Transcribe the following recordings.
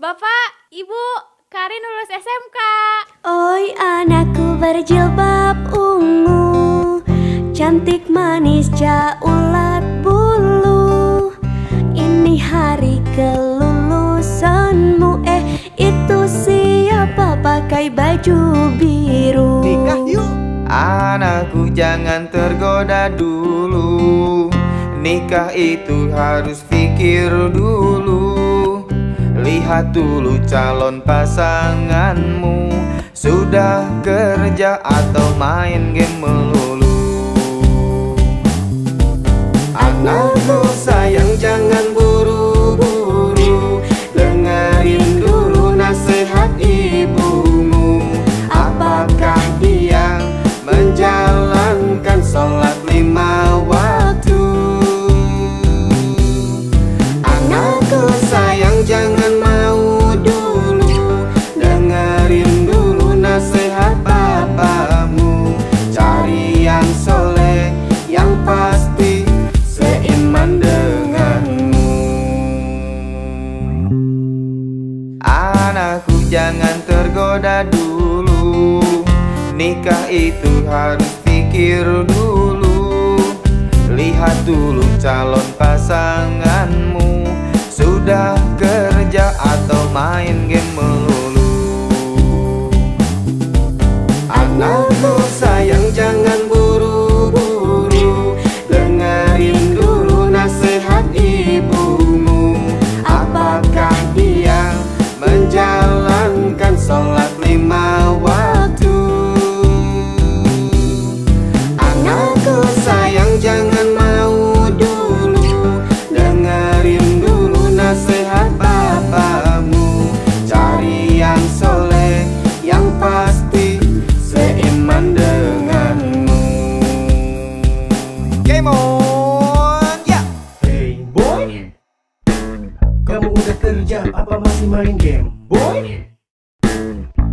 Bapak, Ibu, Karin lulus SMK. Oi anakku berjilbab ungu Cantik manis jaulat bulu. Ini hari kelulusanmu Eh itu siapa pakai baju biru? Nikah yuk. Anakku jangan tergoda dulu. Nikah itu harus pikir dulu Lihat dulu calon pasanganmu. Sudah kerja atau main game melulu jangan tergoda dulu. Nikah itu harus pikir dulu. Lihat dulu calon pasanganmu. Sudah Boy Kamu udah kerja apa masih main game? Boy?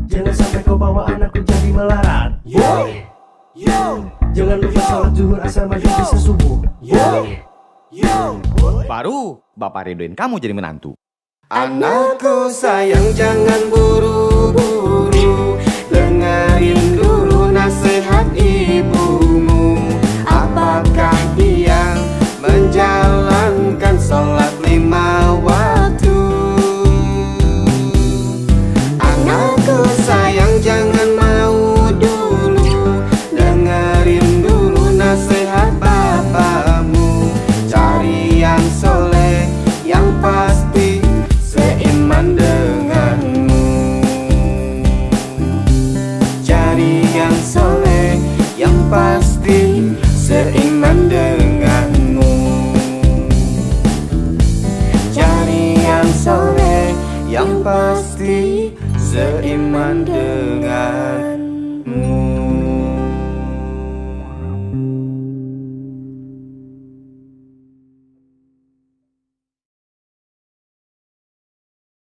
Jangan sampai kau bawa anakku jadi melarat. Boy? Yo. Jangan lupa sholat zuhur asal maghrib bisa subuh. Boy? Yo. Baru Bapak Ridhoin kamu jadi menantu. Anakku sayang jangan buru-buru pasti seiman denganmu. Cari yang soleh yang pasti seiman denganmu